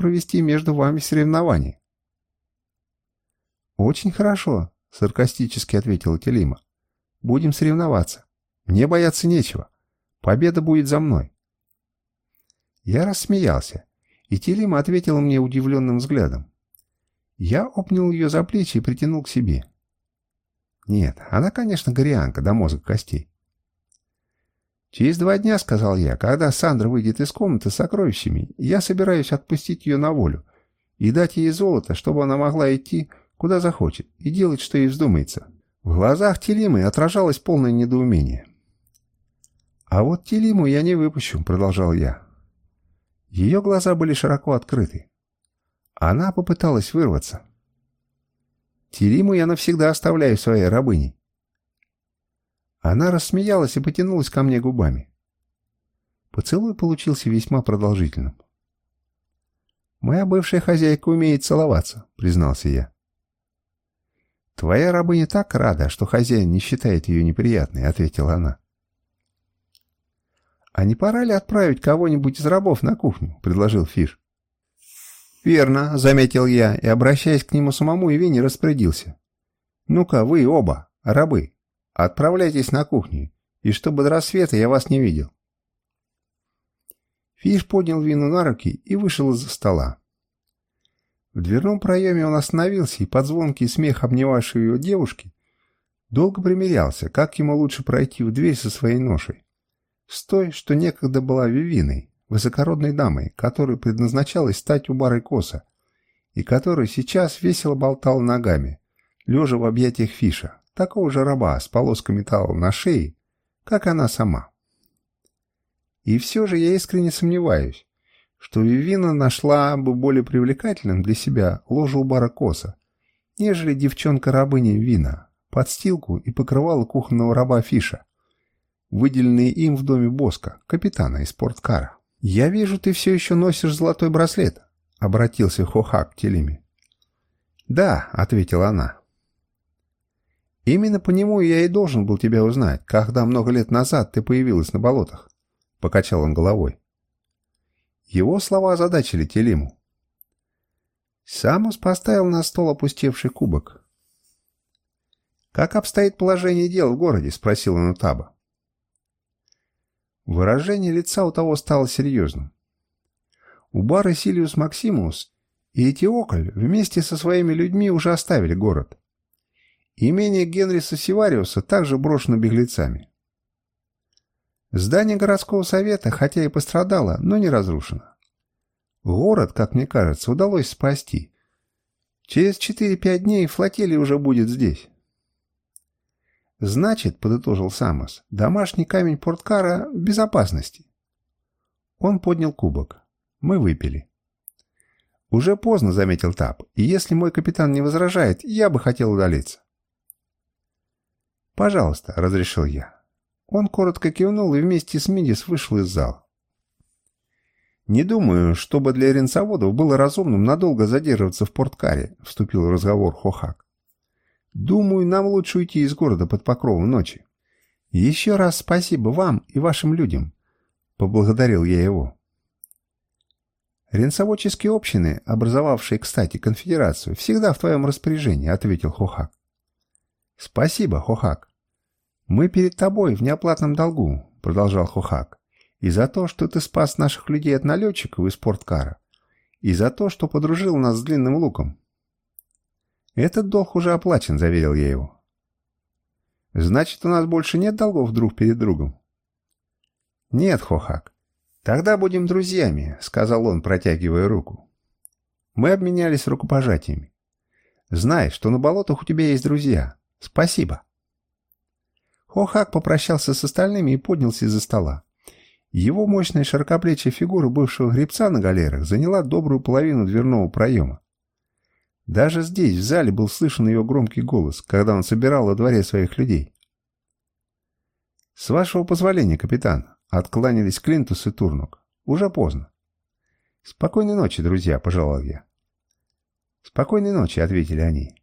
провести между вами соревнование». «Очень хорошо», — саркастически ответила Телима. «Будем соревноваться. Мне бояться нечего. Победа будет за мной». Я рассмеялся, и Телима ответила мне удивленным взглядом. Я обнял ее за плечи и притянул к себе. Нет, она, конечно, горианка до мозга костей. «Через два дня, — сказал я, — когда Сандра выйдет из комнаты с сокровищами, я собираюсь отпустить ее на волю и дать ей золото, чтобы она могла идти, куда захочет, и делать, что ей вздумается». В глазах Телимы отражалось полное недоумение. «А вот Телиму я не выпущу», — продолжал я. Ее глаза были широко открыты. Она попыталась вырваться. Телиму я навсегда оставляю своей рабыней. Она рассмеялась и потянулась ко мне губами. Поцелуй получился весьма продолжительным. «Моя бывшая хозяйка умеет целоваться», — признался я. «Твоя рабыня так рада, что хозяин не считает ее неприятной», — ответила она. «А не пора ли отправить кого-нибудь из рабов на кухню?» — предложил Фиш. «Верно», — заметил я, и, обращаясь к нему самому, Ивини распорядился. «Ну-ка, вы оба, рабы, Отправляйтесь на кухню, и чтобы до рассвета я вас не видел. Фиш поднял вину на руки и вышел из-за стола. В дверном проеме он остановился и под звонкий смех обнимавшей его девушки долго примерялся, как ему лучше пройти в дверь со своей ношей. С той, что некогда была Вивиной, высокородной дамой, которой предназначалось стать у бары коса, и которая сейчас весело болтала ногами, лежа в объятиях Фиша такого же раба с полоской металла на шее, как она сама. И все же я искренне сомневаюсь, что Вивина нашла бы более привлекательным для себя ложу у бара Коса, нежели девчонка-рабыня Вина, подстилку и покрывала кухонного раба Фиша, выделенные им в доме Боска, капитана из спорткара. «Я вижу, ты все еще носишь золотой браслет», — обратился Хохак к Телиме. «Да», — ответила она, Именно по нему я и должен был тебя узнать, когда много лет назад ты появилась на болотах. Покачал он головой. Его слова озадачили Телиму. Самус поставил на стол опустевший кубок. «Как обстоит положение дел в городе?» — спросил он у Таба. Выражение лица у того стало серьезным. У бара Силиус Максимус и Этиокль вместе со своими людьми уже оставили город. Имение Генриса Сивариуса также брошено беглецами. Здание городского совета, хотя и пострадало, но не разрушено. Город, как мне кажется, удалось спасти. Через 4-5 дней флотилия уже будет здесь. Значит, подытожил Самос, домашний камень Порткара в безопасности. Он поднял кубок. Мы выпили. Уже поздно, заметил Тап, и если мой капитан не возражает, я бы хотел удалиться. «Пожалуйста», — разрешил я. Он коротко кивнул и вместе с Мидис вышел из зала. «Не думаю, чтобы для ренцоводов было разумным надолго задерживаться в порткаре», — вступил в разговор Хохак. «Думаю, нам лучше уйти из города под покровом ночи». «Еще раз спасибо вам и вашим людям», — поблагодарил я его. «Ренцоводческие общины, образовавшие, кстати, конфедерацию, всегда в твоем распоряжении», — ответил Хохак. «Спасибо, Хохак. «Мы перед тобой в неоплатном долгу», — продолжал Хухак. «И за то, что ты спас наших людей от налетчиков из спорткара. И за то, что подружил нас с длинным луком». «Этот долг уже оплачен», — заверил я его. «Значит, у нас больше нет долгов друг перед другом?» «Нет, Хохак. Тогда будем друзьями», — сказал он, протягивая руку. Мы обменялись рукопожатиями. «Знай, что на болотах у тебя есть друзья. Спасибо». Хохак попрощался с остальными и поднялся из-за стола. Его мощная широкоплечья фигура бывшего гребца на галерах заняла добрую половину дверного проема. Даже здесь, в зале, был слышен ее громкий голос, когда он собирал во дворе своих людей. «С вашего позволения, капитан», — откланялись Клинтус и Турнук. «Уже поздно». «Спокойной ночи, друзья», — пожелал я. «Спокойной ночи», — ответили они.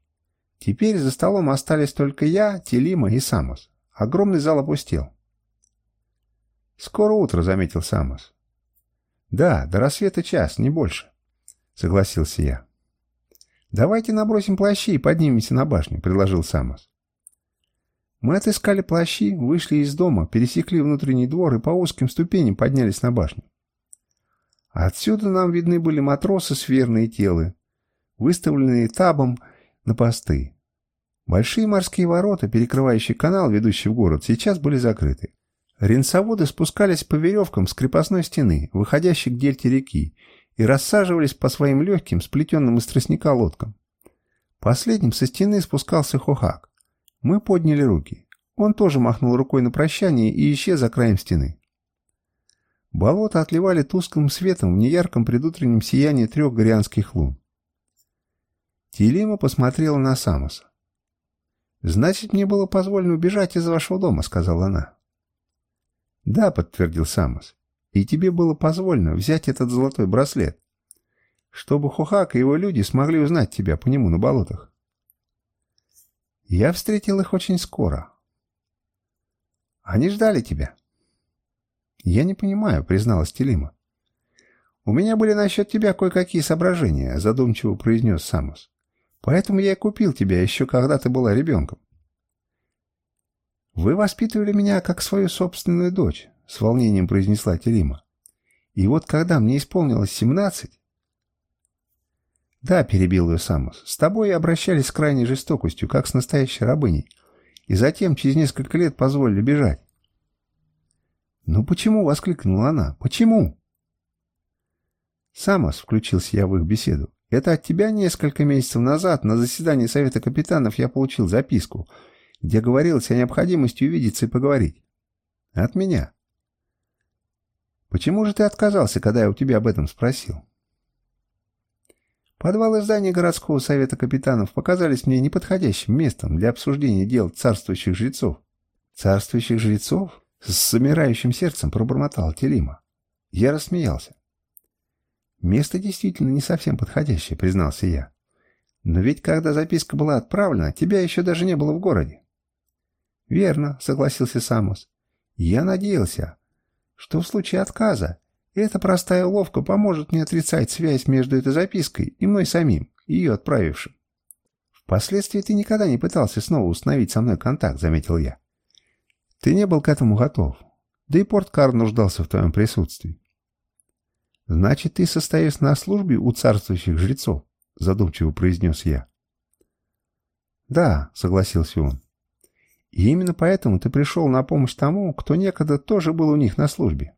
Теперь за столом остались только я, Телима и Самос. Огромный зал опустел. «Скоро утро», — заметил Самос. «Да, до рассвета час, не больше. согласился я. «Давайте набросим плащи и поднимемся на башню», — предложил Самос. Мы отыскали плащи, вышли из дома, пересекли внутренний двор и по узким ступеням поднялись на башню. Отсюда нам видны были матросы с верные телы, выставленные табом на посты. Большие морские ворота, перекрывающие канал, ведущий в город, сейчас были закрыты. Ренсоводы спускались по веревкам с крепостной стены, выходящей к дельте реки, и рассаживались по своим легким, сплетенным из тростника лодкам. Последним со стены спускался Хохак. Мы подняли руки. Он тоже махнул рукой на прощание и исчез за краем стены. Болота отливали тусклым светом в неярком предутреннем сиянии трех горианских лун. Телема посмотрела на Самоса. «Значит, мне было позволено убежать из вашего дома», — сказала она. «Да», — подтвердил Самос. «И тебе было позволено взять этот золотой браслет, чтобы Хухак и его люди смогли узнать тебя по нему на болотах». «Я встретил их очень скоро». «Они ждали тебя». «Я не понимаю», — призналась Телима. «У меня были насчет тебя кое-какие соображения», — задумчиво произнес Самос. Поэтому я и купил тебя еще когда ты была ребенком. Вы воспитывали меня как свою собственную дочь, с волнением произнесла Телима. И вот когда мне исполнилось семнадцать... Да, перебил ее Самус, с тобой обращались с крайней жестокостью, как с настоящей рабыней, и затем через несколько лет позволили бежать. «Ну почему?» — воскликнула она. «Почему?» «Самос», — включился я в их беседу, это от тебя несколько месяцев назад на заседании Совета капитанов я получил записку, где говорилось о необходимости увидеться и поговорить. От меня. Почему же ты отказался, когда я у тебя об этом спросил? Подвалы здания городского совета капитанов показались мне неподходящим местом для обсуждения дел царствующих жрецов. Царствующих жрецов? С замирающим сердцем пробормотал Телима. Я рассмеялся. Место действительно не совсем подходящее, признался я. Но ведь когда записка была отправлена, тебя еще даже не было в городе. Верно, согласился Самус. Я надеялся, что в случае отказа эта простая уловка поможет мне отрицать связь между этой запиской и мной самим, ее отправившим. Впоследствии ты никогда не пытался снова установить со мной контакт, заметил я. Ты не был к этому готов. Да и Порткар нуждался в твоем присутствии. «Значит, ты состоишь на службе у царствующих жрецов», — задумчиво произнес я. «Да», — согласился он. «И именно поэтому ты пришел на помощь тому, кто некогда тоже был у них на службе».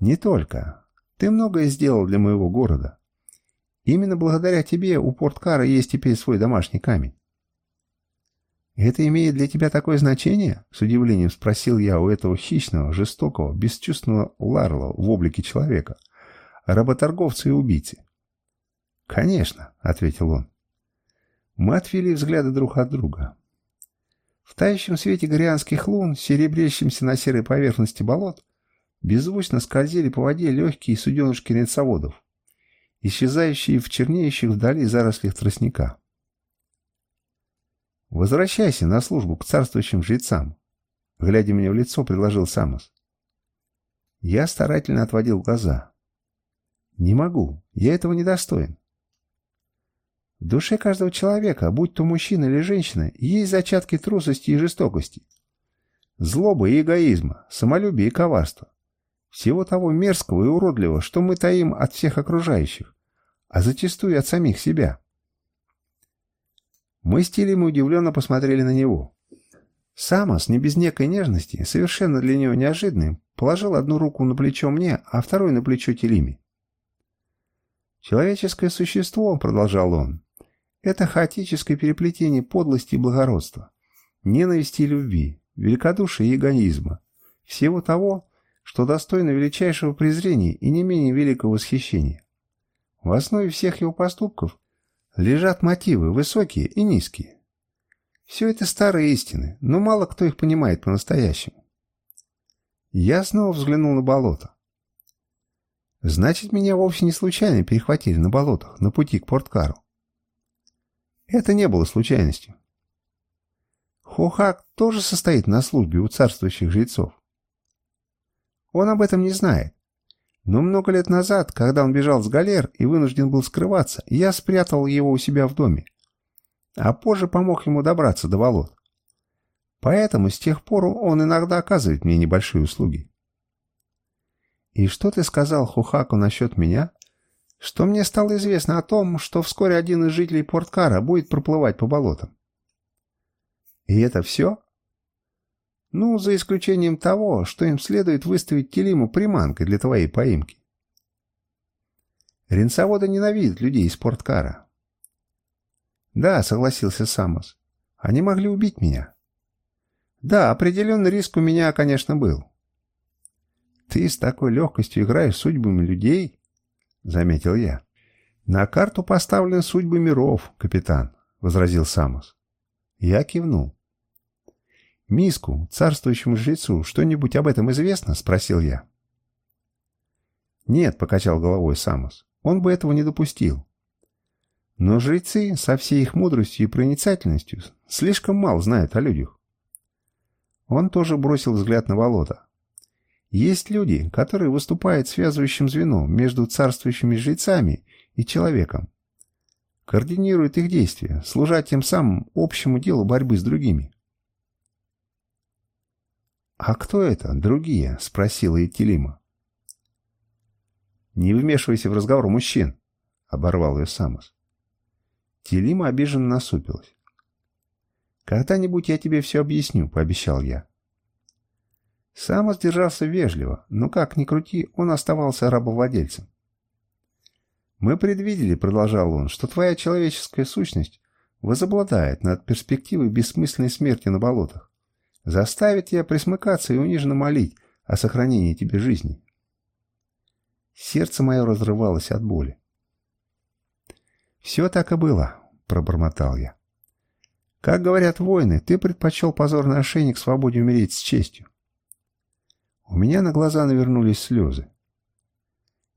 «Не только. Ты многое сделал для моего города. Именно благодаря тебе у Порткара есть теперь свой домашний камень. «Это имеет для тебя такое значение?» — с удивлением спросил я у этого хищного, жестокого, бесчувственного Ларла в облике человека, работорговца и убийцы. «Конечно», — ответил он. Мы отвели взгляды друг от друга. В тающем свете горианских лун, серебрящимся на серой поверхности болот, беззвучно скользили по воде легкие суденышки ренцоводов, исчезающие в чернеющих вдали зарослях тростника. «Возвращайся на службу к царствующим жрецам», — глядя мне в лицо, предложил Самос. Я старательно отводил глаза. «Не могу. Я этого не достоин». В душе каждого человека, будь то мужчина или женщина, есть зачатки трусости и жестокости. Злобы и эгоизма, самолюбия и коварства. Всего того мерзкого и уродливого, что мы таим от всех окружающих, а зачастую от самих себя. Мы с Тилем удивленно посмотрели на него. Самос, не без некой нежности, совершенно для него неожиданным, положил одну руку на плечо мне, а вторую на плечо Телиме. «Человеческое существо», — продолжал он, — «это хаотическое переплетение подлости и благородства, ненависти и любви, великодушия и эгоизма, всего того, что достойно величайшего презрения и не менее великого восхищения. В основе всех его поступков лежат мотивы, высокие и низкие. Все это старые истины, но мало кто их понимает по-настоящему. Я снова взглянул на болото. Значит, меня вовсе не случайно перехватили на болотах, на пути к Порткару. Это не было случайностью. Хохак тоже состоит на службе у царствующих жрецов. Он об этом не знает. Но много лет назад, когда он бежал с галер и вынужден был скрываться, я спрятал его у себя в доме, а позже помог ему добраться до болот. Поэтому с тех пор он иногда оказывает мне небольшие услуги. «И что ты сказал Хухаку насчет меня?» «Что мне стало известно о том, что вскоре один из жителей Порткара будет проплывать по болотам». «И это все?» «Ну, за исключением того, что им следует выставить Телиму приманкой для твоей поимки». Ренсоводы ненавидят людей из Порткара. «Да», — согласился Самос. «Они могли убить меня». «Да, определенный риск у меня, конечно, был». «Ты с такой легкостью играешь судьбами людей?» — заметил я. «На карту поставлены судьбы миров, капитан», — возразил Самос. Я кивнул. «Миску, царствующему жрецу, что-нибудь об этом известно?» — спросил я. «Нет», — покачал головой Самос, — «он бы этого не допустил. Но жрецы со всей их мудростью и проницательностью слишком мало знают о людях». Он тоже бросил взгляд на болото. Есть люди, которые выступают связывающим звеном между царствующими жрецами и человеком. Координируют их действия, служа тем самым общему делу борьбы с другими. «А кто это, другие?» — спросила Этилима. «Не вмешивайся в разговор мужчин», — оборвал ее Самос. Телима обиженно насупилась. «Когда-нибудь я тебе все объясню», — пообещал я. Самос держался вежливо, но как ни крути, он оставался рабовладельцем. «Мы предвидели», — продолжал он, — «что твоя человеческая сущность возобладает над перспективой бессмысленной смерти на болотах, заставит тебя присмыкаться и униженно молить о сохранении тебе жизни». Сердце мое разрывалось от боли. «Все так и было», — пробормотал я. «Как говорят воины, ты предпочел позорный ошейник свободе умереть с честью. У меня на глаза навернулись слезы.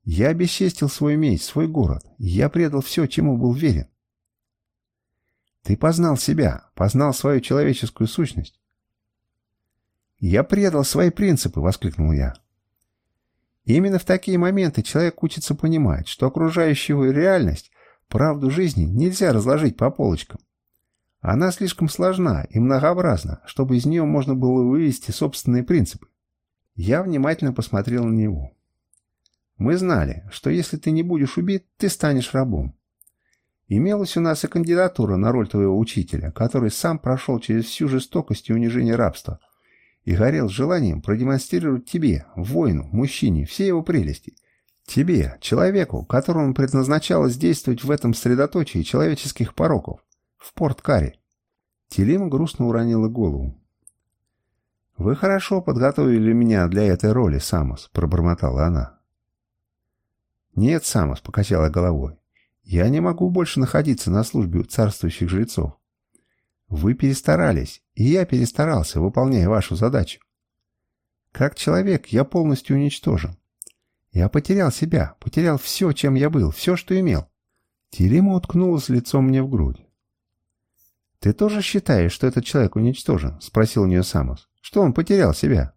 Я обесчестил свой меч, свой город. Я предал все, чему был верен. Ты познал себя, познал свою человеческую сущность. «Я предал свои принципы!» — воскликнул я. Именно в такие моменты человек учится понимать, что окружающую реальность, правду жизни нельзя разложить по полочкам. Она слишком сложна и многообразна, чтобы из нее можно было вывести собственные принципы. Я внимательно посмотрел на него. Мы знали, что если ты не будешь убит, ты станешь рабом. Имелась у нас и кандидатура на роль твоего учителя, который сам прошел через всю жестокость и унижение рабства и горел желанием продемонстрировать тебе, воину, мужчине, все его прелести. Тебе, человеку, которому предназначалось действовать в этом средоточии человеческих пороков, в порт-каре. Телима грустно уронила голову. «Вы хорошо подготовили меня для этой роли, Самос», — пробормотала она. «Нет, Самос», — покачала головой, — «я не могу больше находиться на службе царствующих жрецов. Вы перестарались, и я перестарался, выполняя вашу задачу. Как человек я полностью уничтожен. Я потерял себя, потерял все, чем я был, все, что имел». Терима уткнулась лицом мне в грудь. «Ты тоже считаешь, что этот человек уничтожен?» — спросил у нее Самос. «Что он потерял себя?»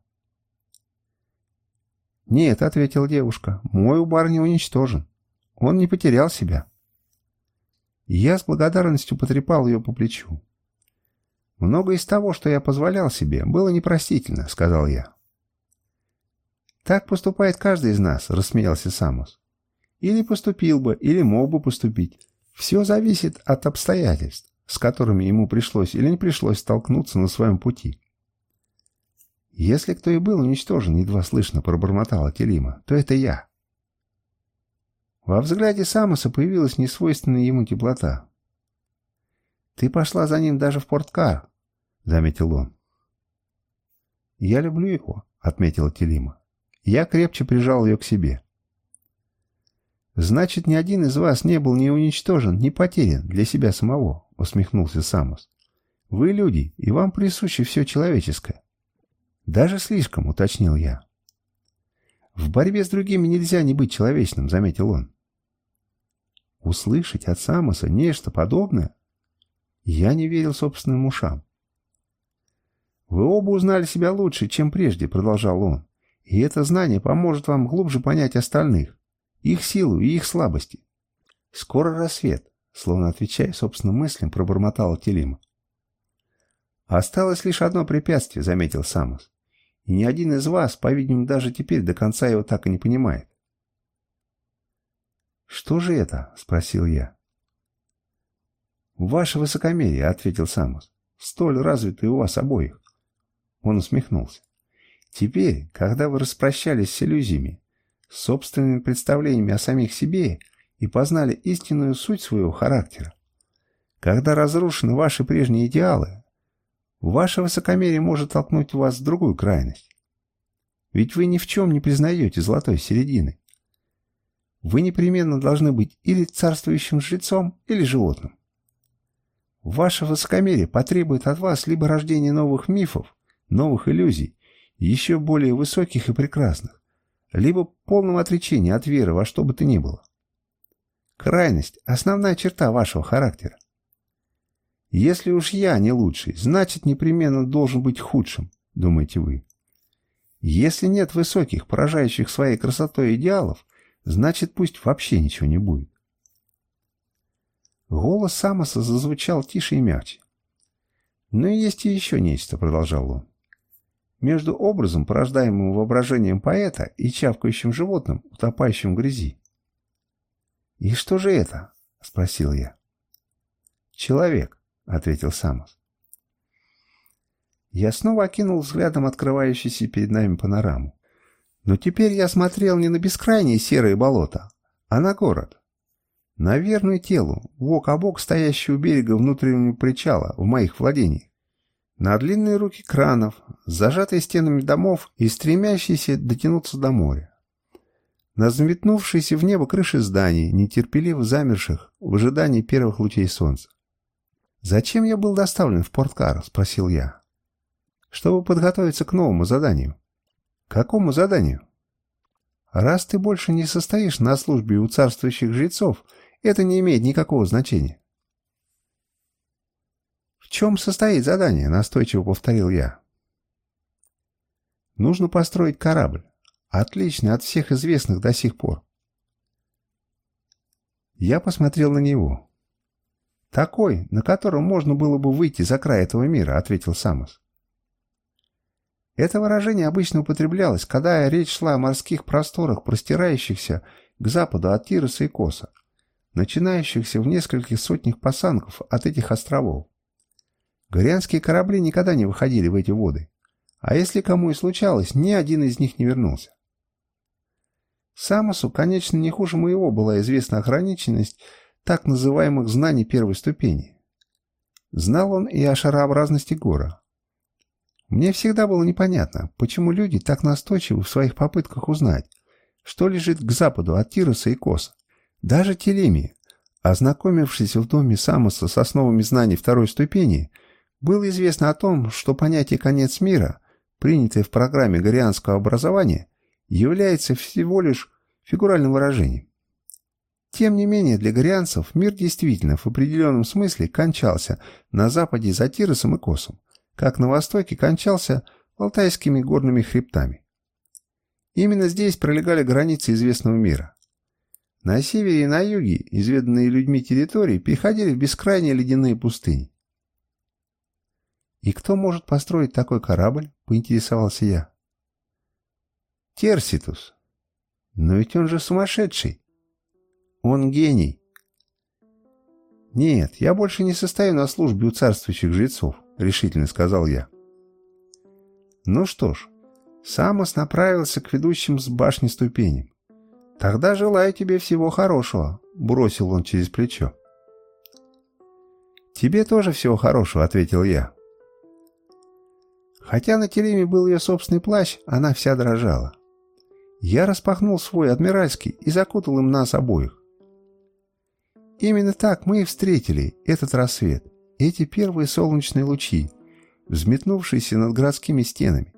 «Нет», — ответила девушка, — «мой убар не уничтожен. Он не потерял себя». я с благодарностью потрепал ее по плечу. «Много из того, что я позволял себе, было непростительно», — сказал я. «Так поступает каждый из нас», — рассмеялся Самос. «Или поступил бы, или мог бы поступить. Все зависит от обстоятельств с которыми ему пришлось или не пришлось столкнуться на своем пути. «Если кто и был уничтожен, едва слышно пробормотала Телима, то это я». Во взгляде Самоса появилась несвойственная ему теплота. «Ты пошла за ним даже в порткар», — заметил он. «Я люблю его», — отметила Телима. Я крепче прижал ее к себе. «Значит, ни один из вас не был ни уничтожен, ни потерян для себя самого», — усмехнулся Самос. «Вы люди, и вам присуще все человеческое». «Даже слишком», — уточнил я. «В борьбе с другими нельзя не быть человечным», — заметил он. Услышать от Самоса нечто подобное? Я не верил собственным ушам. «Вы оба узнали себя лучше, чем прежде», — продолжал он. И это знание поможет вам глубже понять остальных, их силу и их слабости. Скоро рассвет, словно отвечая собственным мыслям, пробормотала Телима. «Осталось лишь одно препятствие», — заметил Самос. «И ни один из вас, по-видимому, даже теперь до конца его так и не понимает». «Что же это?» — спросил я. «Ваше высокомерие», — ответил Самос. «Столь развитый у вас обоих». Он усмехнулся. «Теперь, когда вы распрощались с иллюзиями, с собственными представлениями о самих себе и познали истинную суть своего характера, когда разрушены ваши прежние идеалы, Ваше высокомерие может толкнуть вас в другую крайность. Ведь вы ни в чем не признаете золотой середины. Вы непременно должны быть или царствующим жрецом, или животным. Ваше высокомерие потребует от вас либо рождения новых мифов, новых иллюзий, еще более высоких и прекрасных, либо полного отречения от веры во что бы то ни было. Крайность – основная черта вашего характера. Если уж я не лучший, значит непременно должен быть худшим, думаете вы. Если нет высоких, поражающих своей красотой идеалов, значит пусть вообще ничего не будет. Голос Самоса зазвучал тише и мягче. «Но есть и еще нечто», — продолжал он. «Между образом, порождаемым воображением поэта, и чавкающим животным, утопающим в грязи». «И что же это?» — спросил я. «Человек. — ответил Самос. Я снова окинул взглядом открывающуюся перед нами панораму. Но теперь я смотрел не на бескрайние серые болота, а на город. На верную телу, бок о бок стоящую у берега внутреннего причала в моих владениях. На длинные руки кранов, зажатые стенами домов и стремящиеся дотянуться до моря. На взметнувшиеся в небо крыши зданий, нетерпеливо замерших в ожидании первых лучей солнца. «Зачем я был доставлен в Порткар?» — спросил я. «Чтобы подготовиться к новому заданию». «Какому заданию?» «Раз ты больше не состоишь на службе у царствующих жрецов, это не имеет никакого значения». «В чем состоит задание?» — настойчиво повторил я. «Нужно построить корабль, отличный от всех известных до сих пор». Я посмотрел на него. «Такой, на котором можно было бы выйти за край этого мира», — ответил Самос. Это выражение обычно употреблялось, когда речь шла о морских просторах, простирающихся к западу от Тироса и Коса, начинающихся в нескольких сотнях пасанков от этих островов. Горианские корабли никогда не выходили в эти воды, а если кому и случалось, ни один из них не вернулся. Самосу, конечно, не хуже моего была известна ограниченность так называемых знаний первой ступени. Знал он и о шарообразности гора. Мне всегда было непонятно, почему люди так настойчивы в своих попытках узнать, что лежит к западу от Тироса и Коса. Даже Телемия, ознакомившись в доме Самоса с основами знаний второй ступени, было известно о том, что понятие «конец мира», принятое в программе горианского образования, является всего лишь фигуральным выражением. Тем не менее, для горианцев мир действительно в определенном смысле кончался на западе за Тиросом и Косом, как на востоке кончался Алтайскими горными хребтами. Именно здесь пролегали границы известного мира. На севере и на юге изведанные людьми территории переходили в бескрайние ледяные пустыни. «И кто может построить такой корабль?» — поинтересовался я. «Терситус. Но ведь он же сумасшедший!» Он гений. «Нет, я больше не состою на службе у царствующих жрецов», — решительно сказал я. Ну что ж, Самос направился к ведущим с башни ступеням. «Тогда желаю тебе всего хорошего», — бросил он через плечо. «Тебе тоже всего хорошего», — ответил я. Хотя на Тереме был ее собственный плащ, она вся дрожала. Я распахнул свой адмиральский и закутал им нас обоих. Именно так мы и встретили этот рассвет, эти первые солнечные лучи, взметнувшиеся над городскими стенами,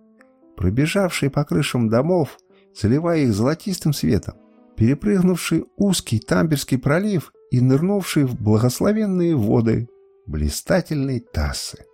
пробежавшие по крышам домов, заливая их золотистым светом, перепрыгнувшие узкий Тамберский пролив и нырнувшие в благословенные воды блистательной Тассы.